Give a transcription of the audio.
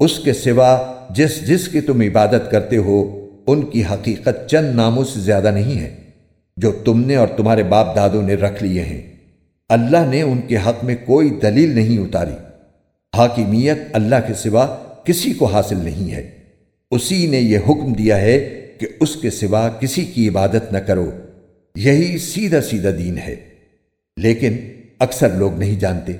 اس کے سوا جس جس کی تم عبادت کرتے ہو، ان کی حقیقت چند ناموں سے زیادہ نہیں ہے، جو تم نے اور تمہارے باپ دادوں نے رکھ لیے ہیں۔ اللہ نے ان کے حق میں کوئی دلیل نہیں اتاری۔ حاکمیت اللہ کے سوا کسی کو حاصل نہیں ہے۔ اسی نے یہ حکم دیا ہے کہ اس کے سوا کسی کی عبادت نہ کرو۔ یہی سیدھا سیدھا دین ہے۔ لیکن اکثر لوگ نہیں جانتے۔